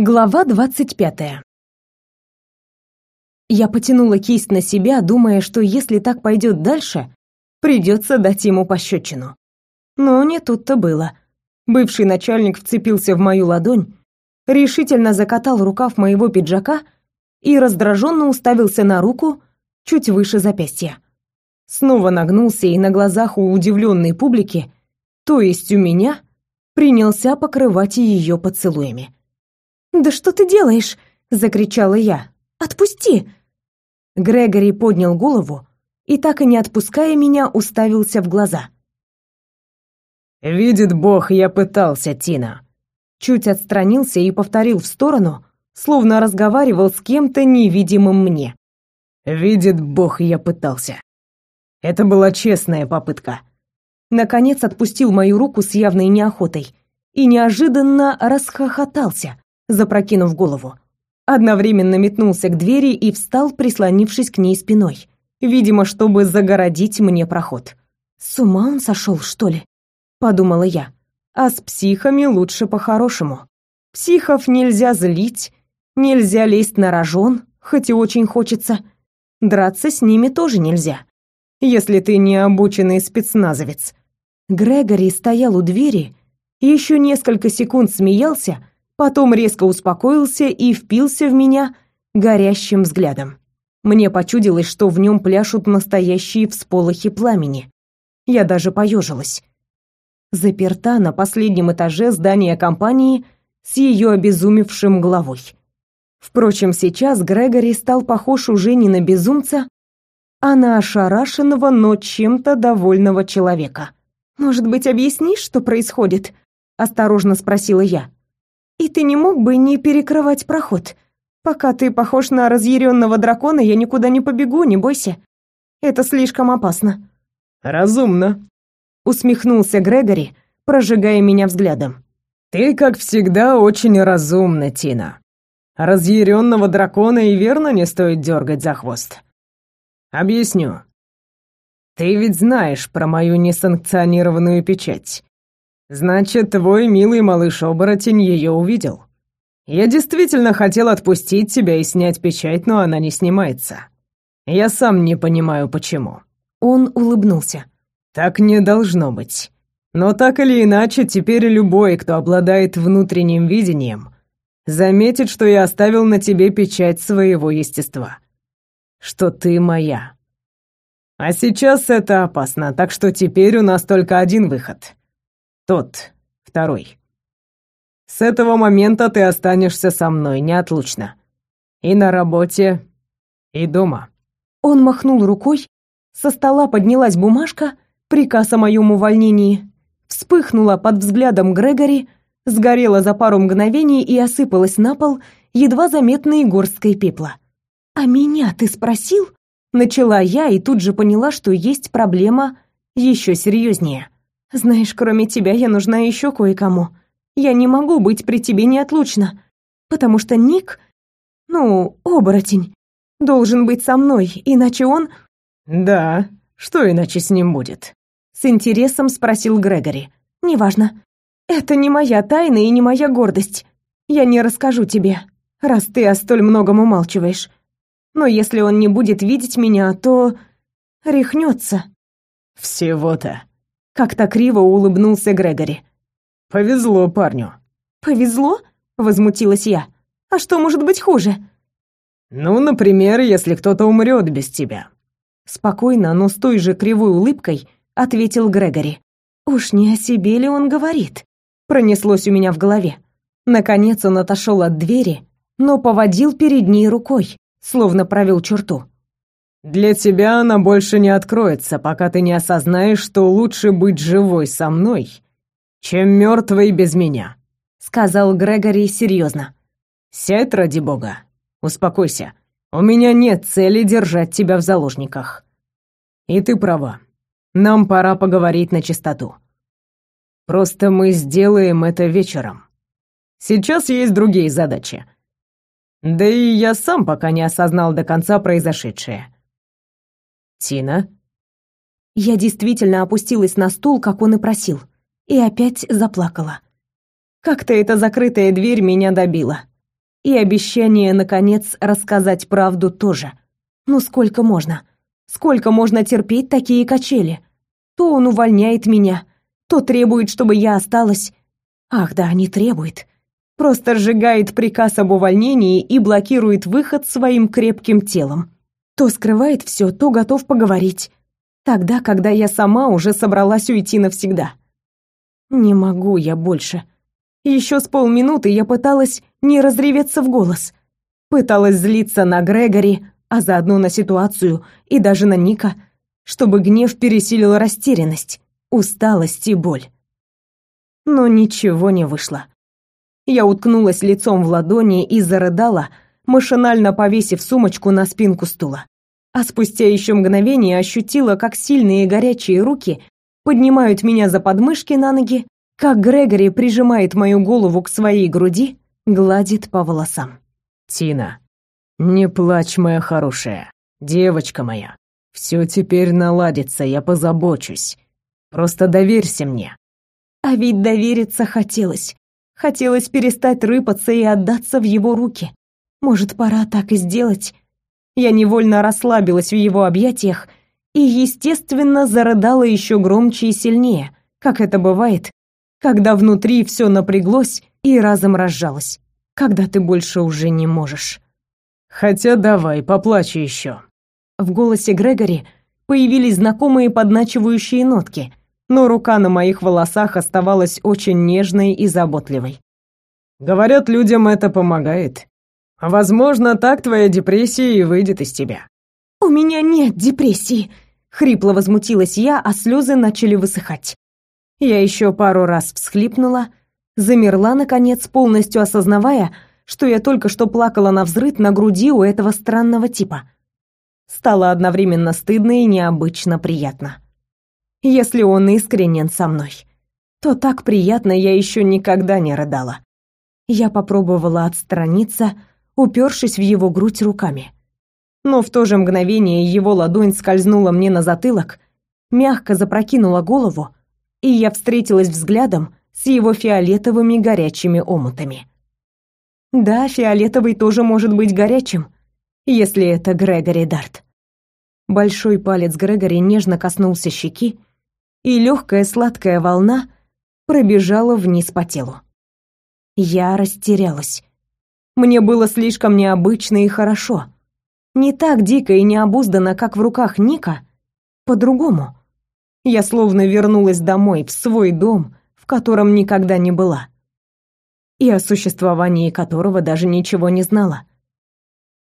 Глава двадцать пятая. Я потянула кисть на себя, думая, что если так пойдет дальше, придется дать ему пощечину. Но не тут-то было. Бывший начальник вцепился в мою ладонь, решительно закатал рукав моего пиджака и раздраженно уставился на руку чуть выше запястья. Снова нагнулся и на глазах у удивленной публики, то есть у меня, принялся покрывать ее поцелуями. «Да что ты делаешь?» — закричала я. «Отпусти!» Грегори поднял голову и, так и не отпуская меня, уставился в глаза. «Видит Бог, я пытался, Тина!» Чуть отстранился и повторил в сторону, словно разговаривал с кем-то невидимым мне. «Видит Бог, я пытался. Это была честная попытка». Наконец отпустил мою руку с явной неохотой и неожиданно расхохотался, запрокинув голову. Одновременно метнулся к двери и встал, прислонившись к ней спиной, видимо, чтобы загородить мне проход. «С ума он сошел, что ли?» — подумала я. «А с психами лучше по-хорошему. Психов нельзя злить, нельзя лезть на рожон, хоть и очень хочется. Драться с ними тоже нельзя, если ты не обученный спецназовец». Грегори стоял у двери, еще несколько секунд смеялся, потом резко успокоился и впился в меня горящим взглядом. Мне почудилось, что в нем пляшут настоящие всполохи пламени. Я даже поежилась. Заперта на последнем этаже здания компании с ее обезумевшим главой. Впрочем, сейчас Грегори стал похож уже не на безумца, а на ошарашенного, но чем-то довольного человека. «Может быть, объяснишь, что происходит?» — осторожно спросила я. И ты не мог бы не перекрывать проход? Пока ты похож на разъяренного дракона, я никуда не побегу, не бойся. Это слишком опасно. Разумно, усмехнулся Грегори, прожигая меня взглядом. Ты, как всегда, очень разумна, Тина. Разъяренного дракона и верно не стоит дергать за хвост. Объясню. Ты ведь знаешь про мою несанкционированную печать. Значит, твой милый малыш-оборотень ее увидел. Я действительно хотел отпустить тебя и снять печать, но она не снимается. Я сам не понимаю, почему». Он улыбнулся. «Так не должно быть. Но так или иначе, теперь любой, кто обладает внутренним видением, заметит, что я оставил на тебе печать своего естества. Что ты моя. А сейчас это опасно, так что теперь у нас только один выход. Тот, второй. С этого момента ты останешься со мной неотлучно. И на работе, и дома. Он махнул рукой, со стола поднялась бумажка, приказ о моем увольнении, вспыхнула под взглядом Грегори, сгорела за пару мгновений и осыпалась на пол едва заметной горсткой пепла. «А меня ты спросил?» Начала я и тут же поняла, что есть проблема еще серьезнее. Знаешь, кроме тебя я нужна еще кое-кому. Я не могу быть при тебе неотлучно, потому что Ник, ну, оборотень, должен быть со мной, иначе он... Да, что иначе с ним будет? С интересом спросил Грегори. Неважно. Это не моя тайна и не моя гордость. Я не расскажу тебе, раз ты о столь многом умалчиваешь. Но если он не будет видеть меня, то рехнется. Всего-то. Как-то криво улыбнулся Грегори. Повезло парню. Повезло? возмутилась я. А что может быть хуже? Ну, например, если кто-то умрет без тебя. Спокойно, но с той же кривой улыбкой ответил Грегори. Уж не о себе ли он говорит? Пронеслось у меня в голове. Наконец он отошел от двери, но поводил перед ней рукой, словно провел черту. Для тебя она больше не откроется, пока ты не осознаешь, что лучше быть живой со мной, чем мертвой без меня», — сказал Грегори серьезно. «Сядь ради бога. Успокойся. У меня нет цели держать тебя в заложниках. И ты права. Нам пора поговорить на чистоту. Просто мы сделаем это вечером. Сейчас есть другие задачи. Да и я сам пока не осознал до конца произошедшее». «Тина?» Я действительно опустилась на стул, как он и просил, и опять заплакала. Как-то эта закрытая дверь меня добила. И обещание, наконец, рассказать правду тоже. Ну сколько можно? Сколько можно терпеть такие качели? То он увольняет меня, то требует, чтобы я осталась. Ах да, не требует. Просто сжигает приказ об увольнении и блокирует выход своим крепким телом. То скрывает все, то готов поговорить. Тогда, когда я сама уже собралась уйти навсегда. Не могу я больше. Еще с полминуты я пыталась не разреветься в голос. Пыталась злиться на Грегори, а заодно на ситуацию и даже на Ника, чтобы гнев пересилил растерянность, усталость и боль. Но ничего не вышло. Я уткнулась лицом в ладони и зарыдала, машинально повесив сумочку на спинку стула. А спустя еще мгновение ощутила, как сильные горячие руки поднимают меня за подмышки на ноги, как Грегори прижимает мою голову к своей груди, гладит по волосам. «Тина, не плачь, моя хорошая, девочка моя. Все теперь наладится, я позабочусь. Просто доверься мне». А ведь довериться хотелось. Хотелось перестать рыпаться и отдаться в его руки. Может, пора так и сделать? Я невольно расслабилась в его объятиях и, естественно, зарыдала еще громче и сильнее, как это бывает, когда внутри все напряглось и разом разжалось, когда ты больше уже не можешь. Хотя давай, поплачь еще. В голосе Грегори появились знакомые подначивающие нотки, но рука на моих волосах оставалась очень нежной и заботливой. Говорят, людям это помогает. Возможно, так твоя депрессия и выйдет из тебя. У меня нет депрессии, хрипло возмутилась я, а слезы начали высыхать. Я еще пару раз всхлипнула, замерла наконец, полностью осознавая, что я только что плакала на взрыд на груди у этого странного типа. Стало одновременно стыдно и необычно приятно. Если он искренен со мной, то так приятно я еще никогда не рыдала. Я попробовала отстраниться, упершись в его грудь руками. Но в то же мгновение его ладонь скользнула мне на затылок, мягко запрокинула голову, и я встретилась взглядом с его фиолетовыми горячими омутами. Да, фиолетовый тоже может быть горячим, если это Грегори Дарт. Большой палец Грегори нежно коснулся щеки, и легкая сладкая волна пробежала вниз по телу. Я растерялась. Мне было слишком необычно и хорошо. Не так дико и необузданно, как в руках Ника, по-другому. Я словно вернулась домой, в свой дом, в котором никогда не была. И о существовании которого даже ничего не знала.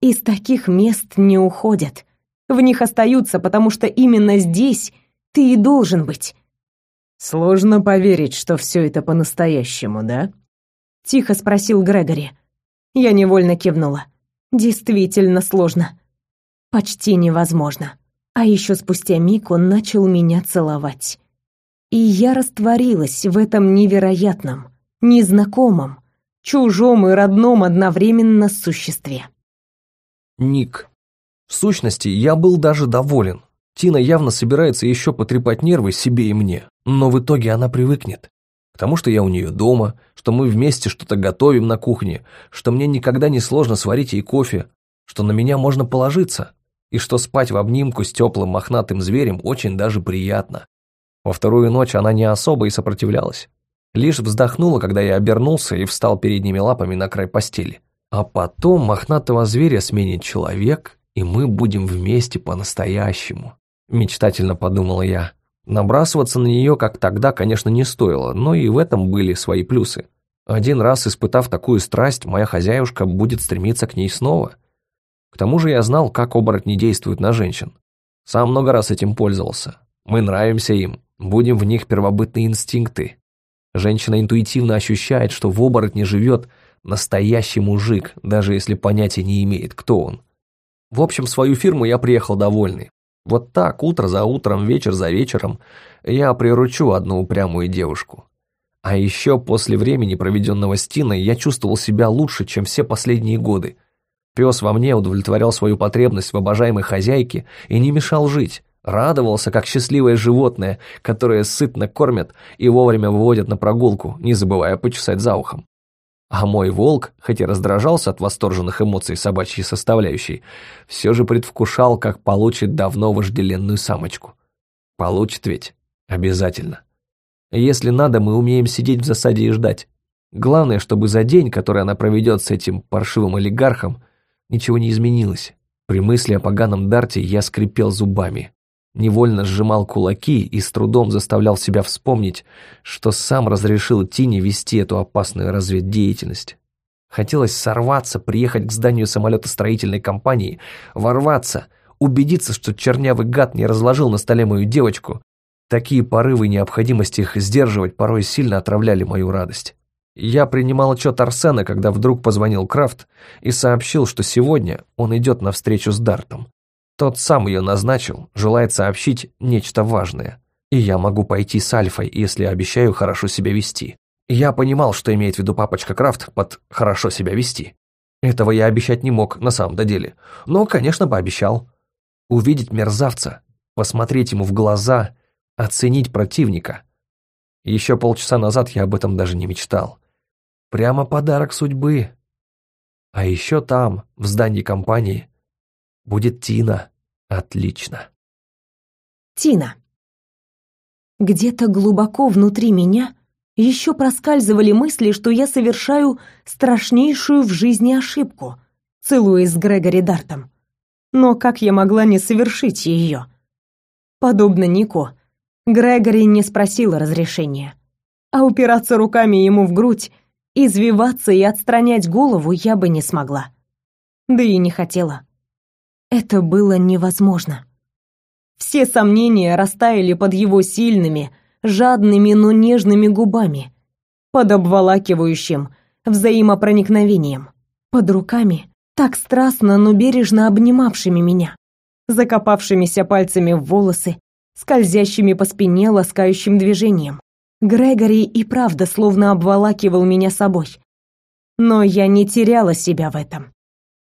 Из таких мест не уходят. В них остаются, потому что именно здесь ты и должен быть. Сложно поверить, что все это по-настоящему, да? Тихо спросил Грегори. Я невольно кивнула. Действительно сложно. Почти невозможно. А еще спустя миг он начал меня целовать. И я растворилась в этом невероятном, незнакомом, чужом и родном одновременно существе. Ник. В сущности, я был даже доволен. Тина явно собирается еще потрепать нервы себе и мне, но в итоге она привыкнет. К тому, что я у нее дома, что мы вместе что-то готовим на кухне, что мне никогда не сложно сварить ей кофе, что на меня можно положиться и что спать в обнимку с теплым мохнатым зверем очень даже приятно. Во вторую ночь она не особо и сопротивлялась. Лишь вздохнула, когда я обернулся и встал передними лапами на край постели. А потом мохнатого зверя сменит человек, и мы будем вместе по-настоящему. Мечтательно подумал я. Набрасываться на нее, как тогда, конечно, не стоило, но и в этом были свои плюсы. Один раз испытав такую страсть, моя хозяюшка будет стремиться к ней снова – к тому же я знал, как оборотни действуют на женщин. Сам много раз этим пользовался. Мы нравимся им, будем в них первобытные инстинкты. Женщина интуитивно ощущает, что в оборотне живет настоящий мужик, даже если понятия не имеет, кто он. В общем, в свою фирму я приехал довольный. Вот так, утро за утром, вечер за вечером, я приручу одну упрямую девушку. А еще после времени, проведенного с Тиной, я чувствовал себя лучше, чем все последние годы. Пес во мне удовлетворял свою потребность в обожаемой хозяйке и не мешал жить. Радовался, как счастливое животное, которое сытно кормят и вовремя выводят на прогулку, не забывая почесать за ухом. А мой волк, хоть и раздражался от восторженных эмоций собачьей составляющей, все же предвкушал, как получит давно вожделенную самочку. Получит ведь. Обязательно. Если надо, мы умеем сидеть в засаде и ждать. Главное, чтобы за день, который она проведет с этим паршивым олигархом, ничего не изменилось. При мысли о поганом Дарте я скрипел зубами. Невольно сжимал кулаки и с трудом заставлял себя вспомнить, что сам разрешил Тине вести эту опасную разведдеятельность. Хотелось сорваться, приехать к зданию самолетостроительной компании, ворваться, убедиться, что чернявый гад не разложил на столе мою девочку. Такие порывы и необходимость их сдерживать порой сильно отравляли мою радость. Я принимал отчет Арсена, когда вдруг позвонил Крафт и сообщил, что сегодня он идет на встречу с Дартом. Тот сам ее назначил, желает сообщить нечто важное. И я могу пойти с Альфой, если обещаю хорошо себя вести. Я понимал, что имеет в виду папочка Крафт под «хорошо себя вести». Этого я обещать не мог на самом-то деле, но, конечно, пообещал. Увидеть мерзавца, посмотреть ему в глаза, оценить противника. Еще полчаса назад я об этом даже не мечтал. Прямо подарок судьбы. А еще там, в здании компании, будет Тина. Отлично. Тина. Где-то глубоко внутри меня еще проскальзывали мысли, что я совершаю страшнейшую в жизни ошибку, целуясь с Грегори Дартом. Но как я могла не совершить ее? Подобно Нику, Грегори не спросил разрешения, а упираться руками ему в грудь Извиваться и отстранять голову я бы не смогла. Да и не хотела. Это было невозможно. Все сомнения растаяли под его сильными, жадными, но нежными губами, под обволакивающим взаимопроникновением, под руками, так страстно, но бережно обнимавшими меня, закопавшимися пальцами в волосы, скользящими по спине ласкающим движением, Грегори и правда словно обволакивал меня собой. Но я не теряла себя в этом.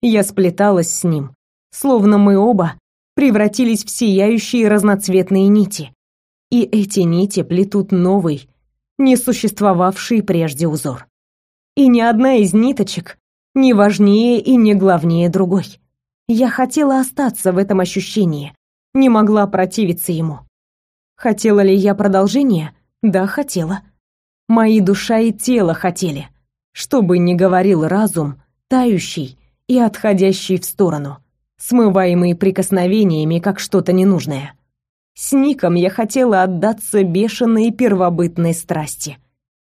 Я сплеталась с ним, словно мы оба превратились в сияющие разноцветные нити. И эти нити плетут новый, не существовавший прежде узор. И ни одна из ниточек не важнее и не главнее другой. Я хотела остаться в этом ощущении, не могла противиться ему. Хотела ли я продолжения? Да, хотела. Мои душа и тело хотели. Что бы ни говорил разум, тающий и отходящий в сторону, смываемый прикосновениями, как что-то ненужное. С Ником я хотела отдаться бешеной первобытной страсти.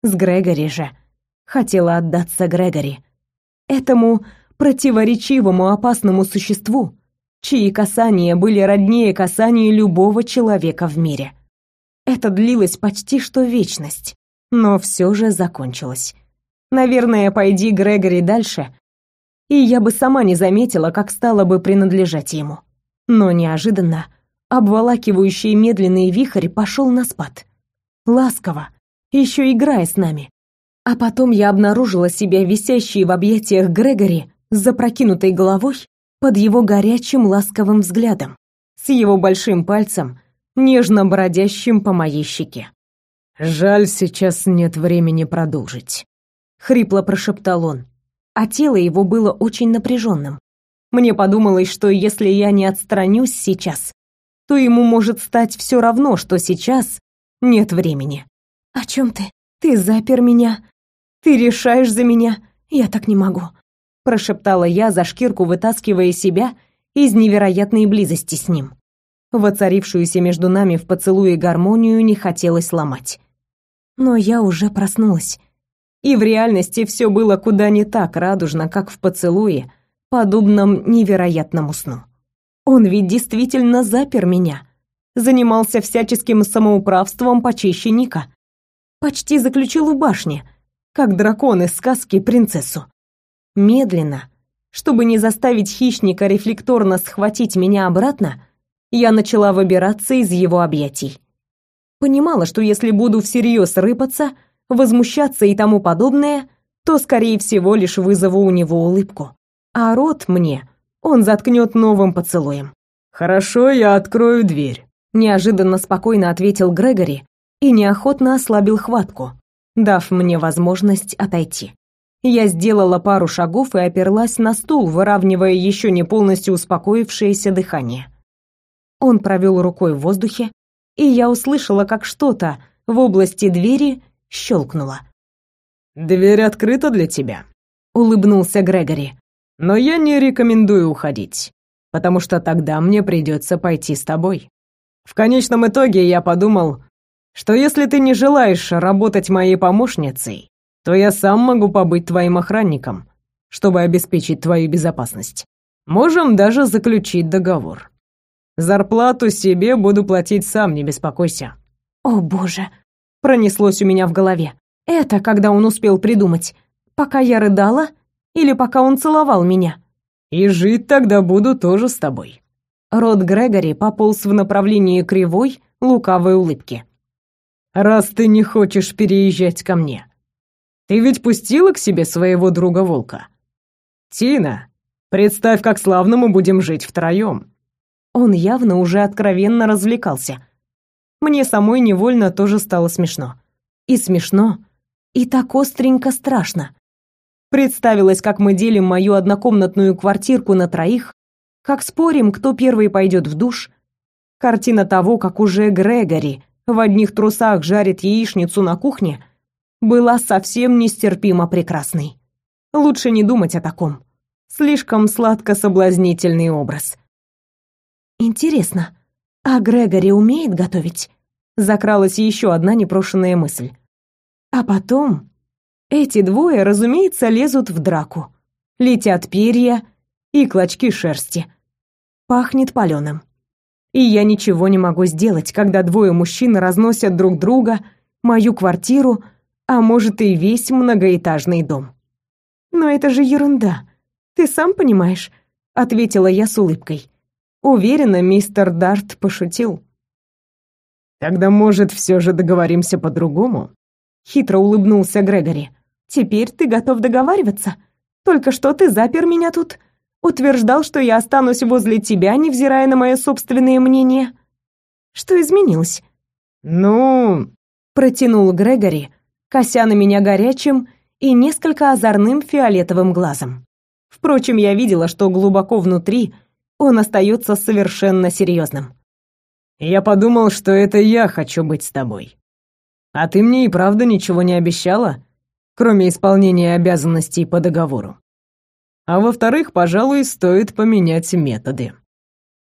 С Грегори же хотела отдаться Грегори. Этому противоречивому опасному существу, чьи касания были роднее касания любого человека в мире. Это длилось почти что вечность, но все же закончилось. Наверное, пойди Грегори дальше, и я бы сама не заметила, как стала бы принадлежать ему. Но неожиданно обволакивающий медленный вихрь пошел на спад. Ласково, еще играя с нами. А потом я обнаружила себя висящей в объятиях Грегори с запрокинутой головой под его горячим ласковым взглядом, с его большим пальцем, нежно бродящим по моей щеке. «Жаль, сейчас нет времени продолжить», — хрипло прошептал он, а тело его было очень напряженным. Мне подумалось, что если я не отстранюсь сейчас, то ему может стать все равно, что сейчас нет времени. «О чем ты? Ты запер меня. Ты решаешь за меня. Я так не могу», — прошептала я за шкирку, вытаскивая себя из невероятной близости с ним. Воцарившуюся между нами в поцелуе гармонию не хотелось ломать. Но я уже проснулась. И в реальности все было куда не так радужно, как в поцелуе, подобном невероятному сну. Он ведь действительно запер меня. Занимался всяческим самоуправством почище Ника. Почти заключил в башне, как дракон из сказки принцессу. Медленно, чтобы не заставить хищника рефлекторно схватить меня обратно, я начала выбираться из его объятий. Понимала, что если буду всерьез рыпаться, возмущаться и тому подобное, то, скорее всего, лишь вызову у него улыбку. А рот мне он заткнет новым поцелуем. «Хорошо, я открою дверь», — неожиданно спокойно ответил Грегори и неохотно ослабил хватку, дав мне возможность отойти. Я сделала пару шагов и оперлась на стул, выравнивая еще не полностью успокоившееся дыхание. Он провел рукой в воздухе, и я услышала, как что-то в области двери щелкнуло. «Дверь открыта для тебя», — улыбнулся Грегори. «Но я не рекомендую уходить, потому что тогда мне придется пойти с тобой. В конечном итоге я подумал, что если ты не желаешь работать моей помощницей, то я сам могу побыть твоим охранником, чтобы обеспечить твою безопасность. Можем даже заключить договор. Зарплату себе буду платить сам, не беспокойся. О, боже, пронеслось у меня в голове. Это когда он успел придумать? Пока я рыдала или пока он целовал меня? И жить тогда буду тоже с тобой. Рот Грегори пополз в направлении кривой, лукавой улыбки. Раз ты не хочешь переезжать ко мне, ты ведь пустила к себе своего друга волка. Тина, представь, как славно мы будем жить втроем. Он явно уже откровенно развлекался. Мне самой невольно тоже стало смешно. И смешно, и так остренько страшно. Представилось, как мы делим мою однокомнатную квартирку на троих, как спорим, кто первый пойдет в душ. Картина того, как уже Грегори в одних трусах жарит яичницу на кухне, была совсем нестерпимо прекрасной. Лучше не думать о таком. Слишком сладко-соблазнительный образ. Интересно, а Грегори умеет готовить? Закралась еще одна непрошенная мысль. А потом эти двое, разумеется, лезут в драку. Летят перья и клочки шерсти. Пахнет паленым. И я ничего не могу сделать, когда двое мужчин разносят друг друга, мою квартиру, а может и весь многоэтажный дом. Но это же ерунда. Ты сам понимаешь, ответила я с улыбкой. Уверена, мистер Дарт пошутил. Тогда, может, все же договоримся по-другому? Хитро улыбнулся Грегори. Теперь ты готов договариваться? Только что ты запер меня тут, утверждал, что я останусь возле тебя, невзирая на мое собственное мнение. Что изменилось? Ну, протянул Грегори, кося на меня горячим и несколько озорным фиолетовым глазом. Впрочем, я видела, что глубоко внутри он остается совершенно серьезным. «Я подумал, что это я хочу быть с тобой. А ты мне и правда ничего не обещала, кроме исполнения обязанностей по договору. А во-вторых, пожалуй, стоит поменять методы».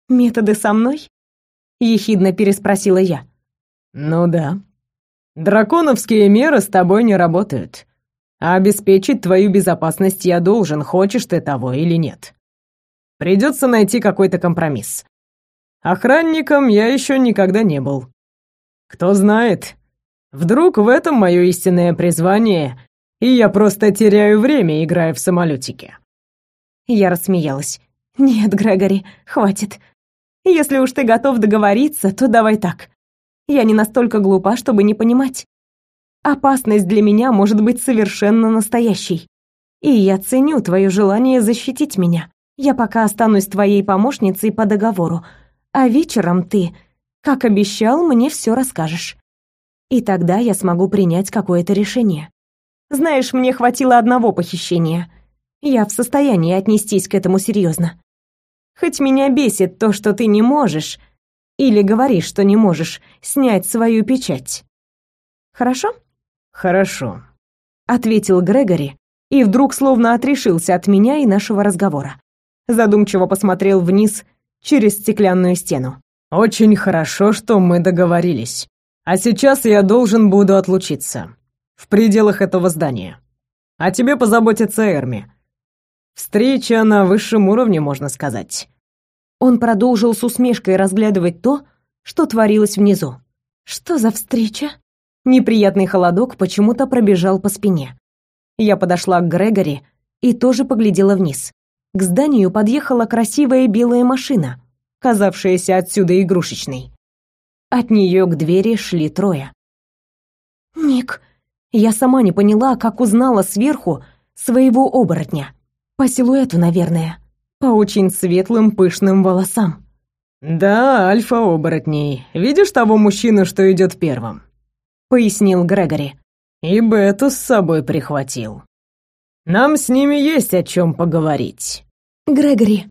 «Методы со мной?» — ехидно переспросила я. «Ну да. Драконовские меры с тобой не работают. А обеспечить твою безопасность я должен, хочешь ты того или нет. Придется найти какой-то компромисс. Охранником я еще никогда не был. Кто знает, вдруг в этом мое истинное призвание, и я просто теряю время, играя в самолетики. Я рассмеялась. Нет, Грегори, хватит. Если уж ты готов договориться, то давай так. Я не настолько глупа, чтобы не понимать. Опасность для меня может быть совершенно настоящей. И я ценю твое желание защитить меня. Я пока останусь твоей помощницей по договору, а вечером ты, как обещал, мне все расскажешь. И тогда я смогу принять какое-то решение. Знаешь, мне хватило одного похищения. Я в состоянии отнестись к этому серьезно. Хоть меня бесит то, что ты не можешь, или говоришь, что не можешь, снять свою печать. Хорошо? Хорошо, ответил Грегори и вдруг словно отрешился от меня и нашего разговора задумчиво посмотрел вниз через стеклянную стену. Очень хорошо, что мы договорились. А сейчас я должен буду отлучиться. В пределах этого здания. А тебе позаботится Эрми. Встреча на высшем уровне, можно сказать. Он продолжил с усмешкой разглядывать то, что творилось внизу. Что за встреча? Неприятный холодок почему-то пробежал по спине. Я подошла к Грегори и тоже поглядела вниз к зданию подъехала красивая белая машина, казавшаяся отсюда игрушечной. От нее к двери шли трое. «Ник!» Я сама не поняла, как узнала сверху своего оборотня. По силуэту, наверное. По очень светлым пышным волосам. «Да, альфа-оборотней. Видишь того мужчину, что идет первым?» Пояснил Грегори. «И Бету с собой прихватил». Нам с ними есть о чем поговорить. Грегори,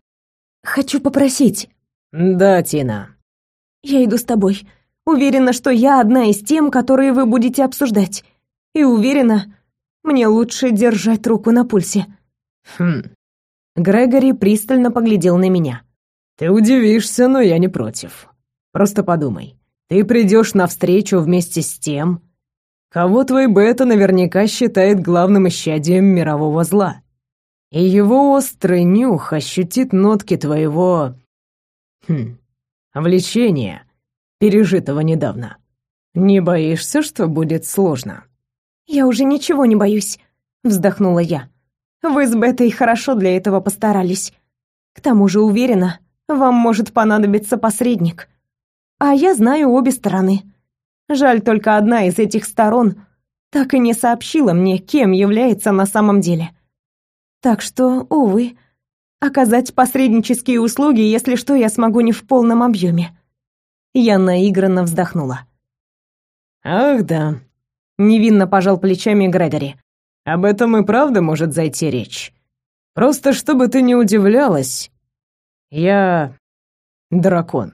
хочу попросить. Да, Тина. Я иду с тобой. Уверена, что я одна из тем, которые вы будете обсуждать. И уверена, мне лучше держать руку на пульсе. Хм. Грегори пристально поглядел на меня. Ты удивишься, но я не против. Просто подумай. Ты придешь навстречу вместе с тем, кого твой бета наверняка считает главным исчадием мирового зла. И его острый нюх ощутит нотки твоего... Хм... влечения, пережитого недавно. Не боишься, что будет сложно? Я уже ничего не боюсь, вздохнула я. Вы с Бетой хорошо для этого постарались. К тому же уверена, вам может понадобиться посредник. А я знаю обе стороны. Жаль только одна из этих сторон так и не сообщила мне, кем является на самом деле. Так что, увы, оказать посреднические услуги, если что, я смогу не в полном объеме. Я наигранно вздохнула. Ах, да. Невинно пожал плечами Грегори. Об этом и правда может зайти речь. Просто чтобы ты не удивлялась, я дракон.